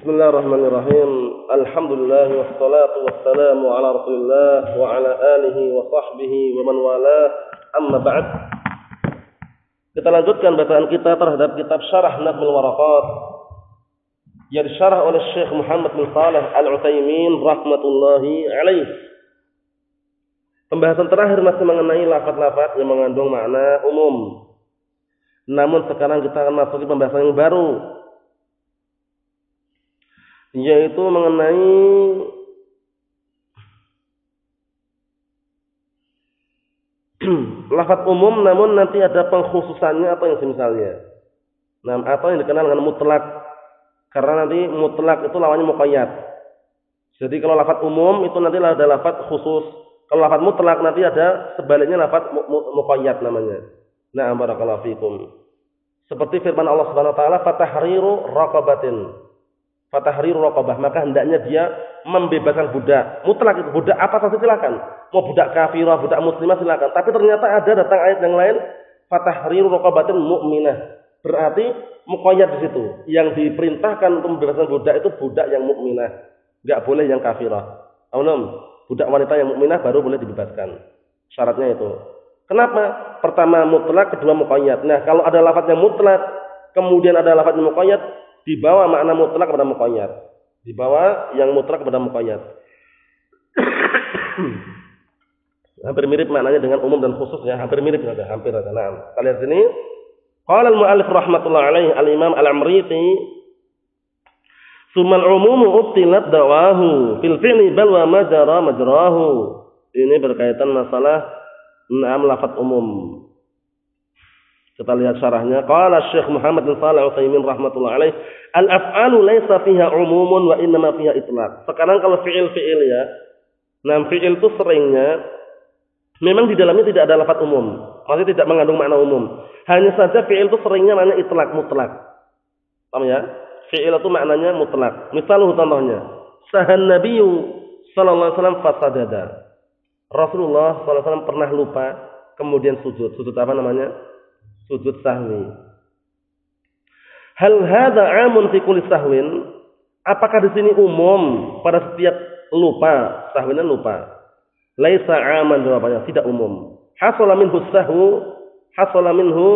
Bismillahirrahmanirrahim. Alhamdulillah wassalatu wassalamu ala Rasulillah wa ala alihi wa sahbihi wa man wala. Amma ba'd. Kita lanjutkan bacaan kita terhadap kitab Syarah Nadmul Waraqat yang disyarah oleh Syekh Muhammad bin Saleh Al-Utsaimin rahmatullahi alaih. Pembahasan terakhir masih mengenai lafaz-lafaz yang mengandung makna umum. Namun sekarang kita akan masuk ke pembahasan yang baru yaitu mengenai lafaz umum namun nanti ada pengkhususannya atau yang semisalnya. Nah, atau yang dikenal dengan mutlak. Karena nanti mutlak itu lawannya muqayyad. Jadi kalau lafaz umum itu nanti ada lafaz khusus. Kalau lafaz mutlak nanti ada sebaliknya lafaz muqayyad namanya. Nah, barakallahu fikum. Seperti firman Allah Subhanahu wa taala, "Fatahriru raqabatin." Fatahriru raqabah. Maka hendaknya dia membebaskan budak. Mutlak itu. Budak apa saja silakan. Mau budak kafirah budak muslimah silakan. Tapi ternyata ada datang ayat yang lain. Fatahriru raqabatin mu'minah. Berarti muqayyad di situ. Yang diperintahkan untuk membebaskan budak itu budak yang mukminah enggak boleh yang kafirah. Aulum, budak wanita yang mukminah baru boleh dibebaskan. Syaratnya itu. Kenapa? Pertama mutlak. Kedua muqayyad. Nah kalau ada lafaz yang mutlak kemudian ada lafaz yang muqayyad dibawa makna mutlak kepada muqayyad. Dibawa yang mutlak kepada muqayyad. hampir mirip maknanya dengan umum dan khusus ya, hampir mirip saja, hampir saja. Nah, kita lihat sini. Qala al-mu'allif rahmatullah alaihi al-Imam Al-Amriti Sumal umumu ubtilat dawahu fil fi'li bal wa majara majrahu. Ini berkaitan masalah enam lafaz umum. Kita lihat syarahnya. Qala Syekh Muhammad bin Shalih Al-Utsaimin rahimatullah alaih, al-af'alu laisa fiha umumun wa innama fiha itlaq. Sekarang kalau fi'il-fi'il ya. Nah, fi'il itu seringnya memang di dalamnya tidak ada lafaz umum. Maksudnya tidak mengandung makna umum. Hanya saja fi'il itu seringnya makna itlaq mutlak. Paham ya? Fi'il itu maknanya mutlak. Misalnya contohnya, sahan nabiyyu sallallahu alaihi wasallam fasadada. Rasulullah sallallahu alaihi wasallam pernah lupa kemudian sujud. Sujud apa namanya? Sujud sahwi. Hal hadza amun fi kulli sahwin? Apakah di sini umum pada setiap lupa, sahwinan lupa? Laisa aman jawabannya, tidak umum. Hasala minhu sahwu, hasala minhu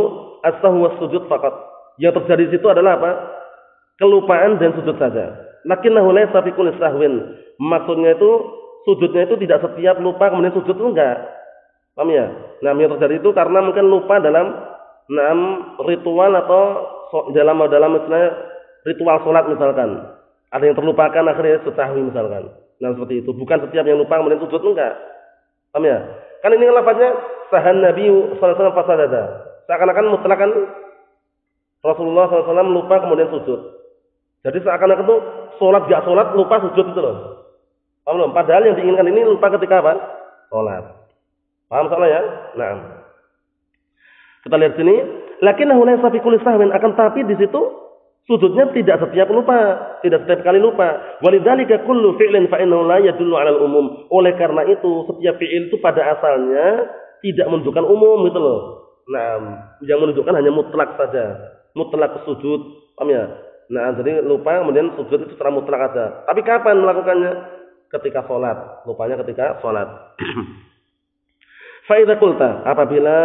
as-sahwu was-sujud faqat. Yang terjadi di situ adalah apa? Kelupaan dan sujud saja. Lakinnahu laisa fi kulli sahwin. Maksudnya itu sujudnya itu tidak setiap lupa kemudian sujud itu enggak. Paham ya? Nah, yang terjadi itu karena mungkin lupa dalam enam ritual atau dalam dalam misalnya ritual sholat misalkan. Ada yang terlupakan akhirnya sutahwi misalkan. Nah seperti itu. Bukan setiap yang lupa kemudian sujud enggak. Paham ya? Kan ini lafaznya sahan Nabi sallallahu alaihi wasallam seakan-akan mutlakan Rasulullah SAW lupa kemudian sujud. Jadi seakan-akan itu sholat gak sholat lupa sujud itu loh. Paham belum? Padahal yang diinginkan ini lupa ketika apa? Sholat. Paham soalnya ya? Nah kita lihat sini, lakinnahu laysa fi kulli sahwin akan tapi di situ sujudnya tidak setiap lupa, tidak setiap kali lupa. Walidzalika kullu fi'lin fa innahu la yadullu 'alal umum. Oleh karena itu, setiap fi'il itu pada asalnya tidak menunjukkan umum gitu loh. Nah, yang menunjukkan hanya mutlak saja. Mutlak sujud, paham ya? Nah, jadi lupa kemudian sujud itu secara mutlak aja. Tapi kapan melakukannya? Ketika sholat. Lupanya ketika sholat. Faidah kulta, apabila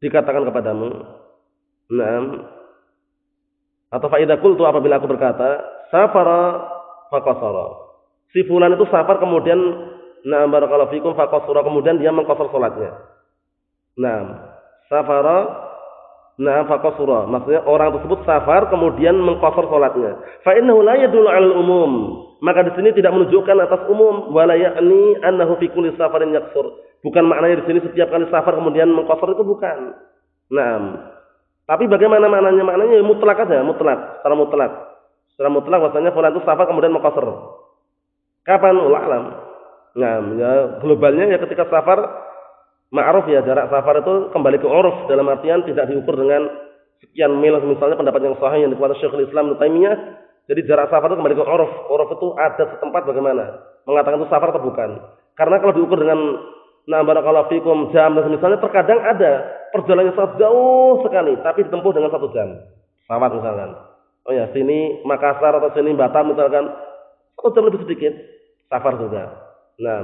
dikatakan kepadamu, "Na'am." Atau faidah kultu apabila aku berkata, "Safara faqasara." Si fulan itu safar kemudian na'am barakallahu fikum faqasara kemudian dia mengqasar salatnya. Na'am. Safara na'am faqasara. Maksudnya orang tersebut safar kemudian mengqasar salatnya. Fa innahu la yadullu 'alal umum. Maka di sini tidak menunjukkan atas umum wala ya'ni annahu fi kulli safarin yaksur Bukan maknanya di sini setiap kali safar kemudian mengkosor itu bukan. Nah, tapi bagaimana maknanya? Maknanya ya mutlak aja, mutlak, secara mutlak. Secara mutlak bahasanya fulan itu safar kemudian mengkosor. Kapan? Allah alam. Nah, ya globalnya ya ketika safar ma'ruf ya jarak safar itu kembali ke uruf dalam artian tidak diukur dengan sekian mil misalnya pendapat yang sahih yang dikeluarkan Syekhul Islam Taimiyah jadi jarak safar itu kembali ke uruf uruf itu ada setempat bagaimana mengatakan itu safar atau bukan karena kalau diukur dengan Nah, barakallahu fikum jam dan misalnya terkadang ada perjalanan sangat jauh sekali tapi ditempuh dengan satu jam. Pesawat misalkan. Oh ya, sini Makassar atau sini Batam misalkan satu jam lebih sedikit safar juga. Nah,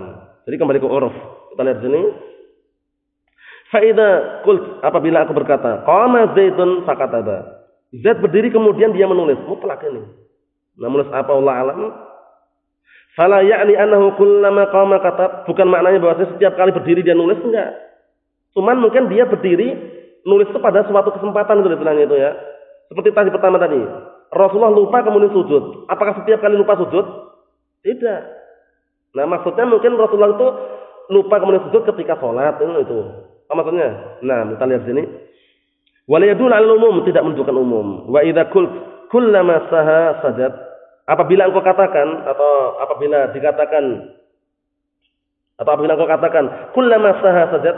jadi kembali ke uruf. Kita lihat sini. Faida kult apabila aku berkata, qama Zaidun fakataba. Zaid berdiri kemudian dia menulis mutlak ini. Nah, menulis apa Allah alam? Fala ya'ni annahu kullama qama katab. Bukan maknanya bahwa setiap kali berdiri dia nulis enggak. Cuman mungkin dia berdiri nulis itu pada suatu kesempatan gitu itu ya. Seperti tadi pertama tadi. Rasulullah lupa kemudian sujud. Apakah setiap kali lupa sujud? Tidak. Nah maksudnya mungkin Rasulullah itu lupa kemudian sujud ketika sholat itu. Apa maksudnya? Nah kita lihat sini. Waliyadul al umum tidak menunjukkan umum. Wa idza kul kullama saha sajad. Apabila engkau katakan atau apabila dikatakan atau apabila engkau katakan kullama saha sajad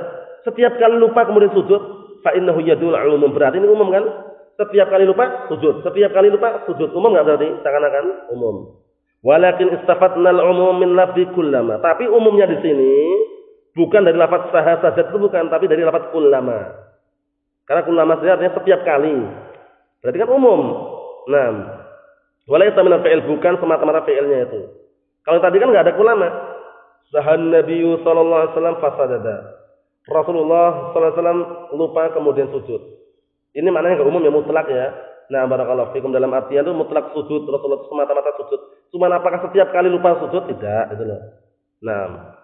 setiap kali lupa kemudian sujud fa innahu yadul al umum berarti ini umum kan? Setiap kali lupa sujud, setiap kali lupa sujud. Umum enggak berarti? Seakan-akan umum. Walakin istafatna al-umum min lafzi kullama. Tapi umumnya di sini bukan dari lafaz saha saja itu bukan, tapi dari lafaz kullama. Karena kullama saja artinya setiap kali. Berarti kan umum. Nah, walaysa min fi'il bukan semata-mata fi'ilnya itu. Kalau tadi kan enggak ada kullama. Sahan Nabi sallallahu alaihi wasallam fasadada. Rasulullah sallallahu alaihi wasallam lupa kemudian sujud. Ini maknanya enggak umum ya mutlak ya. Nah, barakallahu fikum dalam artian itu mutlak sujud Rasulullah semata-mata sujud. Cuma apakah setiap kali lupa sujud? Tidak, itu loh. Nah.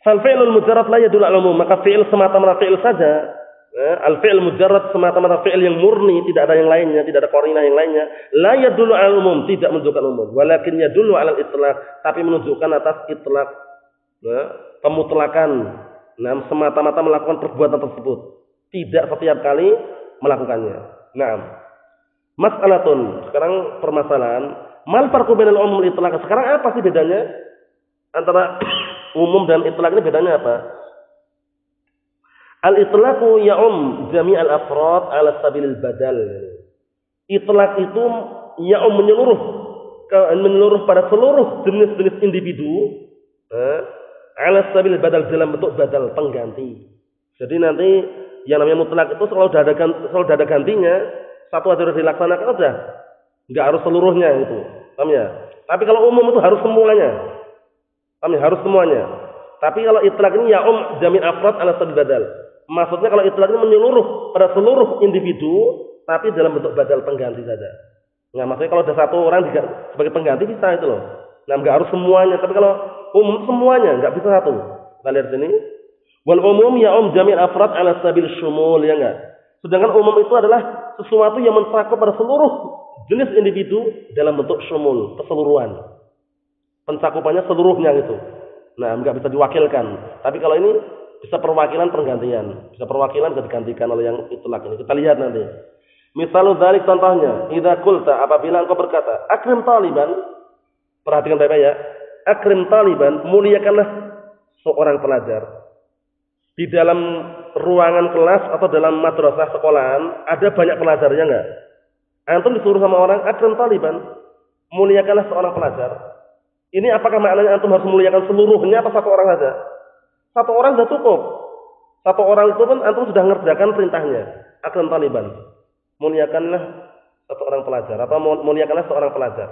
Fal fi'lul mujarrad la yadullu al umum, maka fi'il semata-mata fi'il saja. Ya, al fi'il mujarrad semata-mata fi'il yang murni, tidak ada yang lainnya, tidak ada qarinah yang lainnya, la yadullu al umum, tidak menunjukkan umum. Walakin yadullu al itlaq, tapi menunjukkan atas itlaq. Ya, pemutlakan. Nah, semata-mata melakukan perbuatan tersebut. Tidak setiap kali melakukannya. Nah, mas'alatun. Sekarang permasalahan. Mal bainal umum itlaq. Sekarang apa sih bedanya antara umum dan itlaq ini bedanya apa? Al itlaqu ya'um jami' al afrad ala sabilil badal. Itlaq itu ya'um menyeluruh menyeluruh pada seluruh jenis-jenis individu eh, ala sabil badal dalam bentuk badal pengganti. Jadi nanti yang namanya mutlak itu selalu ada selalu ada gantinya satu harus dilaksanakan udah nggak harus seluruhnya itu paham ya tapi kalau umum itu harus semuanya paham ya? Harus semuanya. Tapi kalau itlak ini ya um jamin afrad ala badal. Maksudnya kalau itlak ini menyeluruh pada seluruh individu tapi dalam bentuk badal pengganti saja. Nah maksudnya kalau ada satu orang sebagai pengganti bisa itu loh. Nah nggak harus semuanya tapi kalau umum semuanya nggak bisa satu. Kita lihat sini. Wal umum ya um jami' afrad ala sabil syumul ya enggak? Sedangkan umum itu adalah sesuatu yang mencakup pada seluruh jenis individu dalam bentuk syumul, keseluruhan. Pencakupannya seluruhnya itu. Nah, enggak bisa diwakilkan. Tapi kalau ini bisa perwakilan pergantian, bisa perwakilan bisa digantikan oleh yang itulah ini. Kita lihat nanti. Misalnya dari contohnya, idza kulta apabila engkau berkata, akrim taliban, perhatikan baik-baik ya. Akrim taliban, muliakanlah seorang pelajar di dalam ruangan kelas atau dalam madrasah sekolahan ada banyak pelajarnya enggak? Antum disuruh sama orang akram taliban, muliakanlah seorang pelajar. Ini apakah maknanya antum harus memuliakan seluruhnya atau satu orang saja? Satu orang sudah cukup. Satu orang itu pun antum sudah mengerjakan perintahnya. Akram taliban. Muliakanlah satu orang pelajar atau muliakanlah seorang pelajar.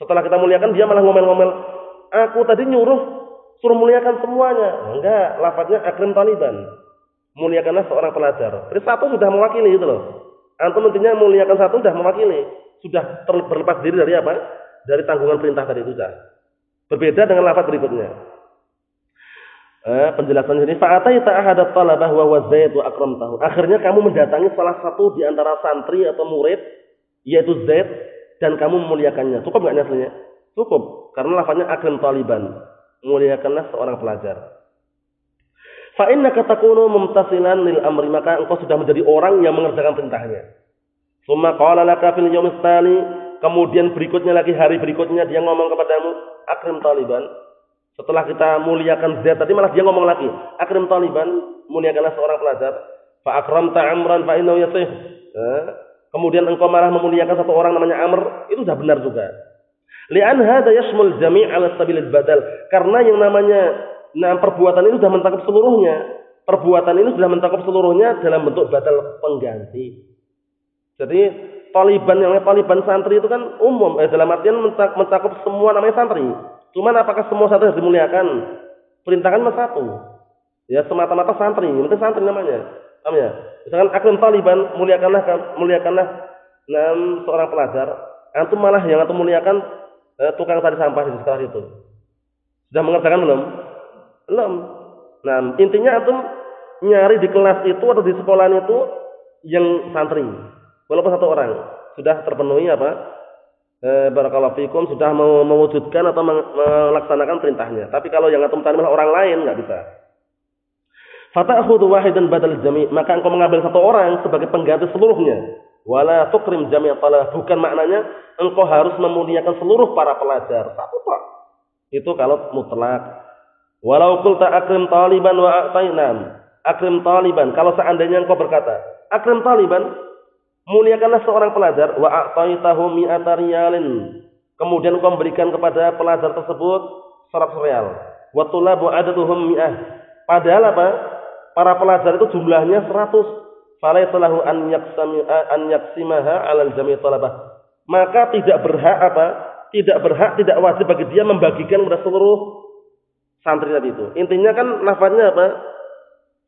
Setelah kita muliakan dia malah ngomel-ngomel, aku tadi nyuruh Suruh muliakan semuanya. Enggak, lafadznya akrim taliban. Muliakanlah seorang pelajar. Jadi satu sudah mewakili itu loh. Antum intinya muliakan satu sudah mewakili. Sudah terlepas diri dari apa? Dari tanggungan perintah tadi itu sudah. Berbeda dengan lafaz berikutnya. Eh, penjelasan ini fa'ataita ahada talabah wa wazaid wa tahu. Akhirnya kamu mendatangi salah satu di antara santri atau murid yaitu Zaid dan kamu memuliakannya. Cukup enggak aslinya? Cukup karena lafaznya akrim taliban muliakanlah seorang pelajar. Fa innaka takunu mumtasilan lil amri maka engkau sudah menjadi orang yang mengerjakan perintahnya. Summa qala laka fil yaumis kemudian berikutnya lagi hari berikutnya dia ngomong kepadamu akrim taliban. Setelah kita muliakan Z tadi malah dia ngomong lagi, akrim taliban, muliakanlah seorang pelajar. Fa akramta amran fa innahu yasih. Eh? Kemudian engkau malah memuliakan satu orang namanya Amr, itu sudah benar juga. Lian hada yashmul jami' ala sabilil badal. Karena yang namanya nah perbuatan ini sudah mencakup seluruhnya. Perbuatan ini sudah mencakup seluruhnya dalam bentuk badal pengganti. Jadi Taliban yang Taliban santri itu kan umum, eh, dalam artian mencakup semua namanya santri. Cuman apakah semua santri harus dimuliakan? Perintahkan mas satu. Ya semata-mata santri, itu santri namanya. Paham ya? Misalkan akun Taliban, muliakanlah muliakanlah enam seorang pelajar. Antum malah yang antum muliakan eh, tukang tadi sampah di sekolah itu. Sudah mengerjakan belum? Belum. Nah, intinya antum nyari di kelas itu atau di sekolah itu yang santri walaupun satu orang sudah terpenuhi apa? E, barakallahu fikum sudah mewujudkan atau melaksanakan perintahnya. Tapi kalau yang antum tadi orang lain nggak bisa. Fata'khudhu wahidan badal jami' maka engkau mengambil satu orang sebagai pengganti seluruhnya. Wala tukrim jami' talah bukan maknanya engkau harus memuliakan seluruh para pelajar. Satu pak itu kalau mutlak. Walau qulta akrim taliban wa a'tainam akrim taliban kalau seandainya engkau berkata akrim taliban muliakanlah seorang pelajar wa a'taitahu mi'ata riyalin. Kemudian kau memberikan kepada pelajar tersebut 100 rial. Wa tulabu adaduhum mi'ah. Padahal apa? Para pelajar itu jumlahnya 100. Falaitalahu an yaksami an yaksimaha 'alal jami' talabah. Maka tidak berhak apa? Tidak berhak, tidak wajib bagi dia membagikan kepada seluruh santri tadi itu. Intinya kan lafaznya apa?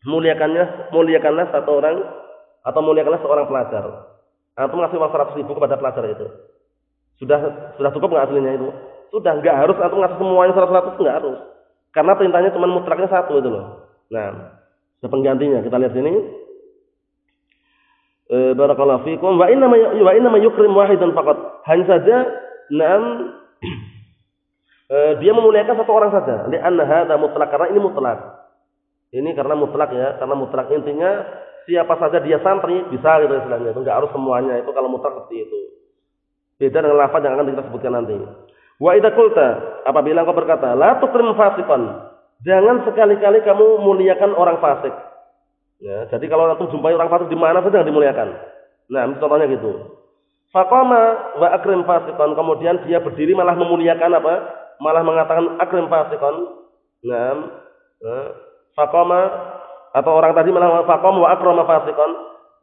Muliakannya, muliakanlah satu orang atau muliakanlah seorang pelajar. Antum ngasih uang 100 ribu kepada pelajar itu. Sudah sudah cukup nggak aslinya itu? Sudah nggak harus antum ngasih semuanya 100 nggak harus. Karena perintahnya cuma mutlaknya satu itu loh. Nah, penggantinya kita lihat sini. E, barakallahu fikum wa inna wa inna yukrim wahidan faqat. Hanya saja enam e, dia memuliakan satu orang saja. Li'anna hadza mutlak karena ini mutlak. Ini karena mutlak ya, karena mutlak intinya siapa saja dia santri bisa gitu istilahnya. Itu nggak harus semuanya. Itu kalau mutlak seperti itu. Beda dengan lafaz yang akan kita sebutkan nanti. Wa idza qulta apabila engkau berkata la tukrim fasiqan jangan sekali-kali kamu muliakan orang fasik. Ya jadi kalau antum jumpai orang fasik di mana saja jangan dimuliakan? Nah contohnya gitu. Faqama wa akrim fasiqan kemudian dia berdiri malah memuliakan apa? Malah mengatakan akrim fasiqan. Nah, nah faqama atau orang tadi malah fakom wa akrama fasikon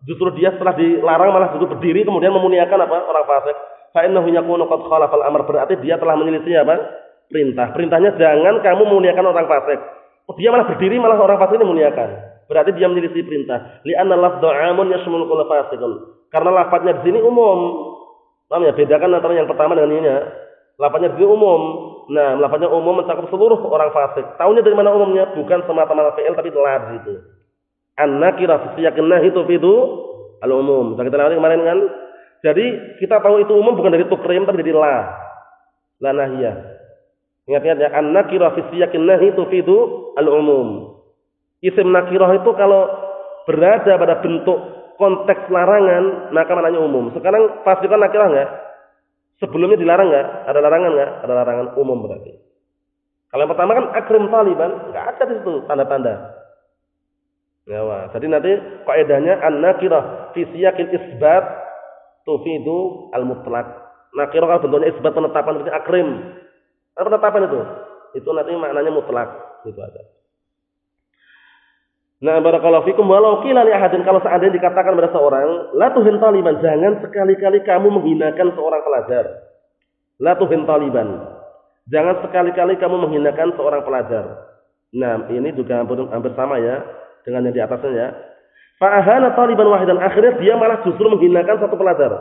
justru dia setelah dilarang malah justru berdiri kemudian memuliakan apa? Orang fasik. Fa innahu yakunu qad khalafal amr. Berarti dia telah menyelisih apa? Perintah. Perintahnya jangan kamu memuliakan orang fasik. Oh, dia malah berdiri malah orang fasik ini memuliakan. Berarti dia menyelisih perintah. Li anna lafdhu amun yashmul kull fasikun karena lafadznya di sini umum. Paham ya? Bedakan antara yang pertama dengan ini ya lafadznya di umum Nah, lafaznya umum mencakup seluruh orang fasik. Tahunya dari mana umumnya? Bukan semata-mata fi'il tapi telah itu. An-nakira fi itu itu al-umum. Sudah kita lewati kemarin kan? Jadi kita tahu itu umum bukan dari tukrim tapi dari la. La nahiyah. Ingat-ingat ya, an-nakira fi itu itu al-umum. Isim nakirah itu kalau berada pada bentuk konteks larangan, maka maknanya umum. Sekarang pastikan nakirah enggak? Sebelumnya dilarang nggak? Ada larangan nggak? Ada larangan umum berarti. Kalau yang pertama kan akrim taliban, nggak ada di situ tanda-tanda. Ya, wah. Jadi nanti kaidahnya an-nakirah fi siyaqil isbat tufidu al-mutlaq. Nakirah kalau bentuknya isbat penetapan seperti akrim. Apa penetapan itu? Itu nanti maknanya mutlak. Itu ada. Nah, barakallahu fikum walau qila li ahadin kalau seandainya dikatakan pada seorang, la tuhin taliban, jangan sekali-kali kamu menghinakan seorang pelajar. La tuhin taliban. Jangan sekali-kali kamu menghinakan seorang pelajar. Nah, ini juga hampir, hampir sama ya dengan yang di atasnya ya. Fa'ahana taliban wahidan akhirnya dia malah justru menghinakan satu pelajar.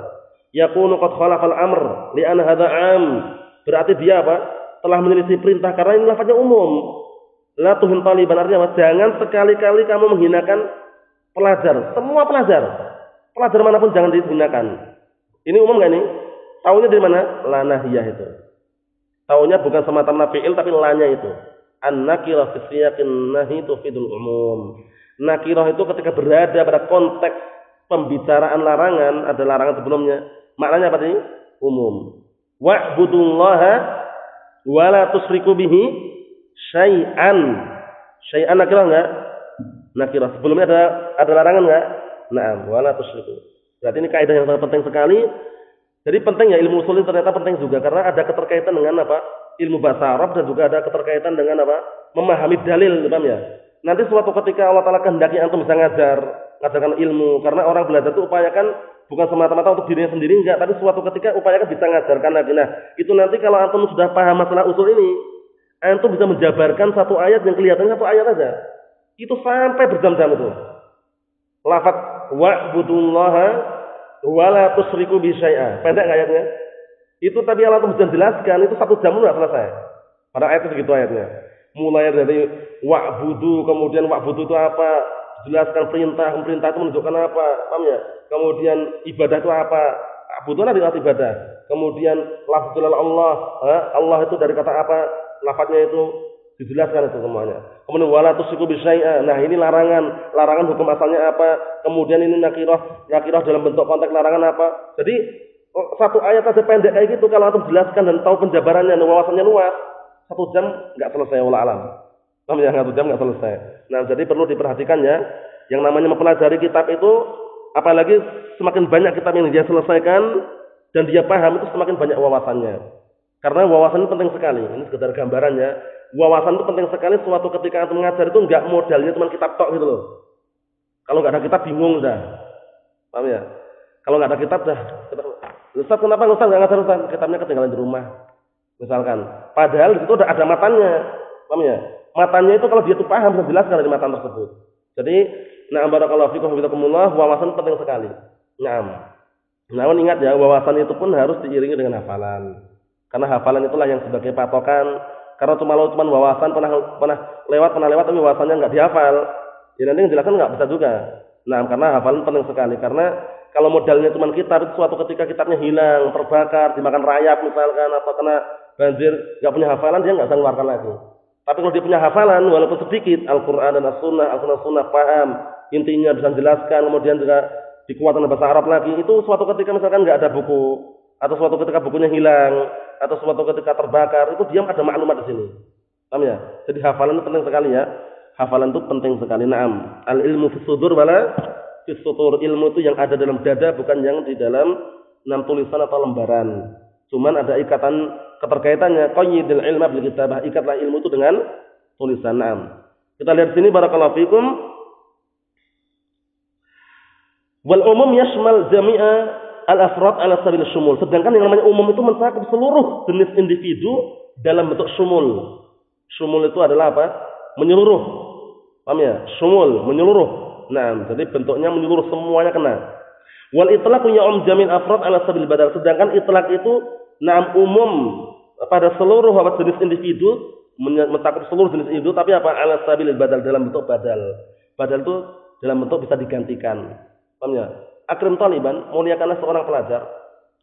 Yakunu qad khalafal amr li'an hadha am. Berarti dia apa? Telah menyelisih perintah karena ini lafaznya umum. La tuhin taliban artinya apa? Jangan sekali-kali kamu menghinakan pelajar. Semua pelajar. Pelajar mana pun jangan dihinakan. Ini umum gak ini? Taunya dari mana? Lanahiyah itu. Taunya bukan semata-mata fi'il tapi lanya itu. An-nakirah fi siyaqin nahi tufidul umum. Nakirah itu ketika berada pada konteks pembicaraan larangan, ada larangan sebelumnya. Maknanya apa ini? Umum. Wa'budullaha wa la tusriku bihi syai'an. Syai'an nakirah enggak? Nakirah. Sebelumnya ada ada larangan enggak? Naam, wala tusyriku. Berarti ini kaidah yang sangat penting sekali. Jadi penting ya ilmu usul ini ternyata penting juga karena ada keterkaitan dengan apa? Ilmu bahasa Arab dan juga ada keterkaitan dengan apa? Memahami dalil, paham ya? Nanti suatu ketika Allah Taala kehendaki antum bisa ngajar, ngajarkan ilmu karena orang belajar itu upayakan bukan semata-mata untuk dirinya sendiri enggak, tapi suatu ketika upayakan bisa mengajarkan lagi. Nah, itu nanti kalau antum sudah paham masalah usul ini, antum bisa menjabarkan satu ayat yang kelihatannya satu ayat aja. Itu sampai berjam-jam itu. Lafaz wa'budullaha wa la tusyriku bi syai'a. Pendek ayatnya? Itu tapi kalau antum bisa jelaskan itu satu jam enggak selesai. Pada ayat itu segitu ayatnya. Mulai dari wa'budu kemudian wa'budu itu apa? Jelaskan perintah, perintah itu menunjukkan apa? Paham ya? Kemudian ibadah itu apa? Butuhlah di ibadah. Kemudian lafzul Allah, Allah itu dari kata apa? Lafadznya itu dijelaskan itu semuanya. Kemudian wala tusyriku bisyai'a. Nah, ini larangan. Larangan hukum asalnya apa? Kemudian ini nakirah, nakirah dalam bentuk konteks larangan apa? Jadi satu ayat aja pendek kayak gitu kalau antum jelaskan dan tahu penjabarannya wawasannya luas, satu jam nggak selesai wala alam. Paham ya? Satu jam nggak selesai. Nah, jadi perlu diperhatikan ya. Yang namanya mempelajari kitab itu Apalagi semakin banyak kitab yang dia selesaikan dan dia paham itu semakin banyak wawasannya. Karena wawasan itu penting sekali. Ini sekedar gambarannya. Wawasan itu penting sekali suatu ketika antum mengajar itu enggak modalnya cuma kitab tok gitu loh. Kalau enggak ada kitab bingung dah. Paham ya? Kalau enggak ada kitab dah. Ustaz kenapa Ustaz enggak ngajar Ustaz? Kitabnya ketinggalan di rumah. Misalkan. Padahal di situ udah ada matanya. Paham ya? Matanya itu kalau dia tuh paham bisa jelaskan dari matan tersebut. Jadi Nah, barakallahu fikum hafizakumullah, wawasan penting sekali. Naam. Namun ingat ya, wawasan itu pun harus diiringi dengan hafalan. Karena hafalan itulah yang sebagai patokan. Karena cuma lo cuma wawasan pernah pernah lewat pernah lewat tapi wawasannya nggak dihafal. Ya nanti jelaskan nggak bisa juga. Nah, karena hafalan penting sekali. Karena kalau modalnya cuma kitab itu suatu ketika kitabnya hilang, terbakar, dimakan rayap misalkan atau kena banjir, nggak punya hafalan dia nggak bisa mengeluarkan lagi. Tapi kalau dia punya hafalan walaupun sedikit Al-Qur'an dan As-Sunnah, Al-Sunnah Sunnah paham, intinya bisa jelaskan, kemudian juga dikuatkan bahasa Arab lagi. Itu suatu ketika misalkan nggak ada buku, atau suatu ketika bukunya hilang, atau suatu ketika terbakar, itu dia ada maklumat di sini. Paham ya? Jadi hafalan itu penting sekali ya. Hafalan itu penting sekali. Naam. Al ilmu fisudur wala fisutur. Ilmu itu yang ada dalam dada bukan yang di dalam enam tulisan atau lembaran. Cuman ada ikatan keterkaitannya. Qayyidil ilma bil kitabah. Ikatlah ilmu itu dengan tulisan. Naam. Kita lihat sini barakallahu fikum Wal umum yashmal jami'a al-afrad ala sabil sumul. Sedangkan yang namanya umum itu mencakup seluruh jenis individu dalam bentuk sumul. Sumul itu adalah apa? Menyeluruh. Paham ya? Sumul, menyeluruh. Nah, jadi bentuknya menyeluruh semuanya kena. Wal itlaq um jamin afrad ala sabil badal. Sedangkan itlaq itu nam umum pada seluruh apa jenis individu mencakup seluruh jenis individu tapi apa ala sabil badal dalam bentuk badal. Badal itu dalam bentuk bisa digantikan. Paham ya? Akrim Taliban, muliakanlah seorang pelajar.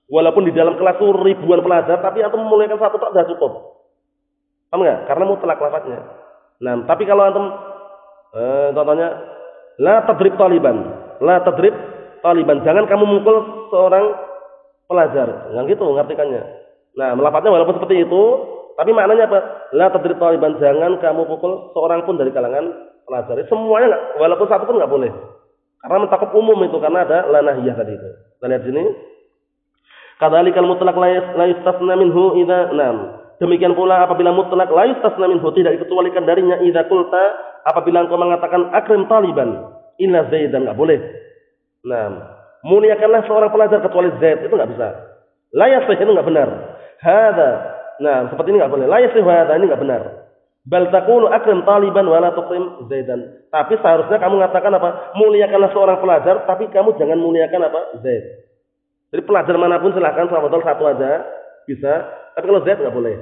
Walaupun di dalam kelas itu ribuan pelajar, tapi antum memuliakan satu tak sudah cukup. Paham nggak? Karena mutlak lafadznya. Nah, tapi kalau antum eh, contohnya la tadrib Taliban, la tadrib Taliban. Jangan kamu mukul seorang pelajar. Yang gitu ngartikannya. Nah, melafadznya walaupun seperti itu, tapi maknanya apa? La tadrib Taliban. Jangan kamu pukul seorang pun dari kalangan pelajar. Semuanya nggak, walaupun satu pun nggak boleh. Karena mencakup umum itu karena ada lanahiyah tadi itu. Kita lihat sini. Kadzalikal mutlaq la yustasna minhu idza nam. Demikian pula apabila mutlak la yustasna minhu tidak dikecualikan darinya idza qulta apabila engkau mengatakan akrim taliban illa zaidan enggak boleh. Nah, muliakanlah seorang pelajar kecuali Zaid itu enggak bisa. La yasih itu enggak benar. Hada. Nah, seperti ini enggak boleh. La yasih hada ini enggak benar. Bal taqulu akrim taliban wala tuqim zaidan. Tapi seharusnya kamu mengatakan apa? Muliakanlah seorang pelajar, tapi kamu jangan muliakan apa? Zaid. Jadi pelajar mana pun silahkan betul satu aja bisa. Tapi kalau Zaid nggak boleh.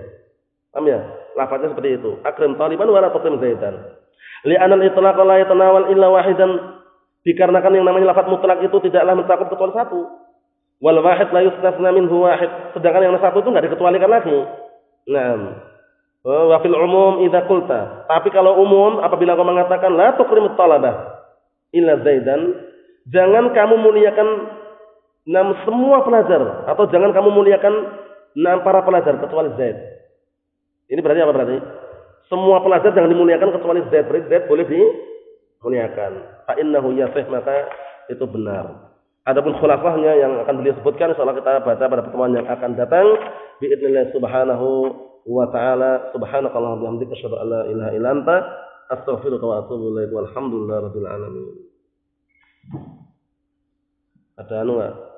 Paham ya? Lafaznya seperti itu. Akrim taliban wala tuqim zaidan. Li'anna al-itlaq la yatanawal illa wahidan. Dikarenakan yang namanya lafaz mutlak itu tidaklah mencakup kecuali satu. Wal wahid la yustasna minhu wahid. Sedangkan yang satu itu nggak dikecualikan lagi. Nah, wa fil umum idza qulta. Tapi kalau umum apabila kau mengatakan la tukrimut talabah illa zaidan, jangan kamu muliakan enam semua pelajar atau jangan kamu muliakan enam para pelajar kecuali Zaid. Ini berarti apa berarti? Semua pelajar jangan dimuliakan kecuali Zaid. Berarti Zaid boleh dimuliakan. Fa innahu yasih maka itu benar. Adapun khulafahnya yang akan beliau sebutkan insyaallah kita baca pada pertemuan yang akan datang biidznillah subhanahu wa ta'ala subhanakallahumma bihamdika asyhadu an la ilaha illa anta astaghfiruka wa atubu ilaik walhamdulillahi rabbil alamin. Ada anu enggak